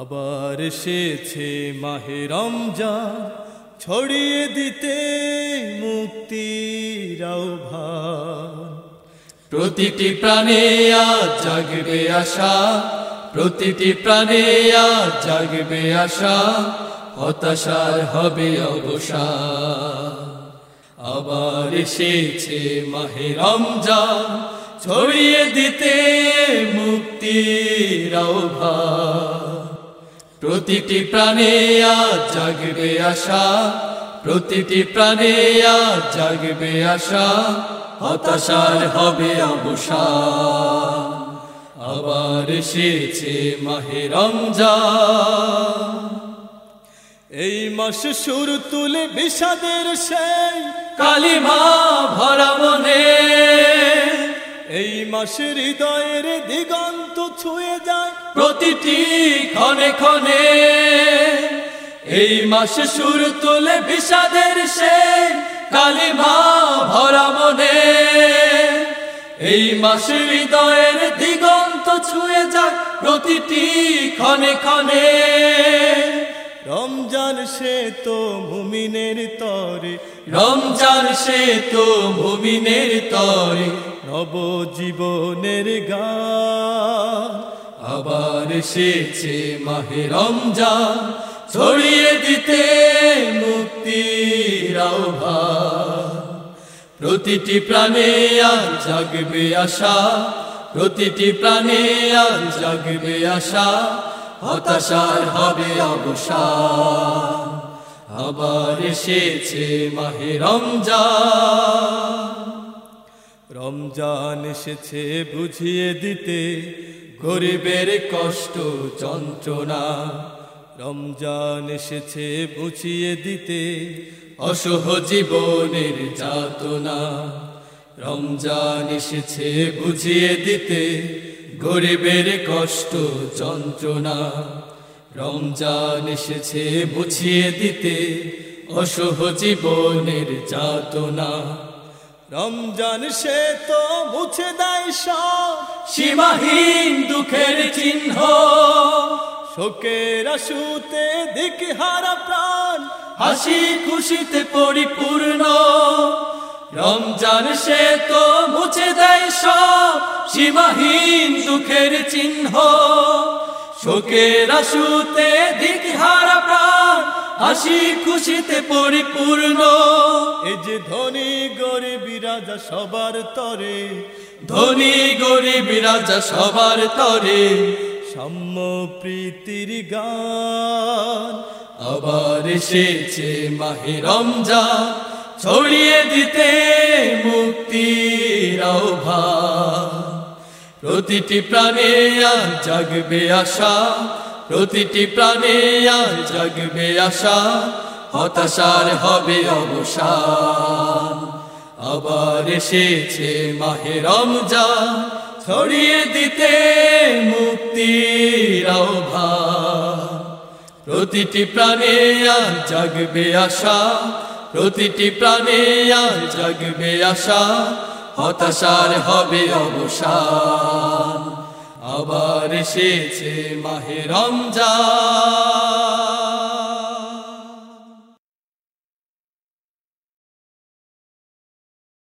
আবার এসেছে মাহে যা ছড়িয়ে দিতে মুক্তির আহ্বান। প্রতিটি প্রাণে আজ জাগবে আশা, প্রতিটি প্রাণে আজ জাগবে আশা, হতাশার হবে অবসান। আবার এসেছে মাহে যা ছড়িয়ে দিতে মুক্তির আহ্বান। প্রতিটি প্রাণে জাগবে আশা, প্রতিটি প্রাণে জাগবে আশা, হতাশার হবে অবসান আবার এসেছে মাহে এই মাস সুর তুলে বিষাদের সেই কালিমা ভরা মনে। এই মাস হৃদয়ের দিগন্ত ছুঁয়ে যায়। প্রতিটি ক্ষণে ক্ষণে এই মাসে সুর তোলে বিষাদের সে কালিমা ভরা মনে। এই মাসে হৃদয়ের দিগন্ত ছুঁয়ে যায় প্রতিটি ক্ষণে ক্ষণে। রমজান সে তো মুমিনের তরে। রমজান সে তো মুমিনের তরে। নব জীবনের গান। আবার এসেছে মাহে রমজান ছড়িয়ে দিতে মুক্তির আহ্বান। প্রতিটি প্রাণে আজ জাগবে আশা প্রতিটি প্রাণে আজ জাগবে আশা। হতাশার হবে অবসান। আবার এসেছে মাহে রমজান। রমজান এসেছে বুঝিয়ে দিতে, গরিবের কষ্ট যন্ত্রণা। রমজান এসেছে বুঝিয়ে দিতে, অসহ জীবনের যাতনা। রমজান এসেছে বুঝিয়ে দিতে গরিবের কষ্ট, যন্ত্রণা, রমজান এসেছে বুঝিয়ে দিতে, অসহ জীবনের যাতনা। রমজান সে তো মুছে দেয় সব, সীমাহীন দুঃখের চিহ্ন। শোকের আশুতে দিক হারা প্রাণ হাসি খুশিতে পরিপূর্ণ। রমজান সে তো মুছে দেয় সব সীমাহীন দুঃখের চিহ্ন। শোকের আশুতে দিক হারা প্রাণ হাসি খুশিতে পরিপূর্ণ। এই যে ধনী গরিব রাজা সবার তরে ধনী গরিব রাজা সবার তরে। সাম্য প্রীতির গান। আবার এসেছে মাহে রমজান ছড়িয়ে দিতে মুক্তির আহ্বান। প্রতিটি প্রাণে আজ জাগবে আশা, প্রতিটি প্রাণে আজ জাগবে আশা, হতাশার হবে অবসান। আবার এসেছে মাহে রমজান, ছড়িয়ে দিতে মুক্তির প্রতিটি প্রাণে আজ জাগবে আশা, প্রতিটি প্রাণে আজ জাগবে আশা হতাশার হবে অবসান। আবার এসেছে মাহে রমজান।